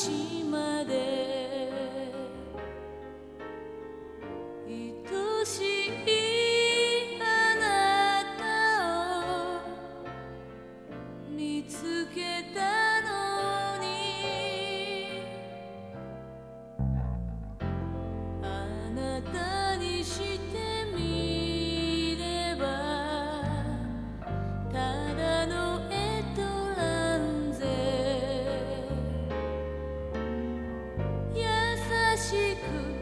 しま愛しいあなたを見つけた。几个。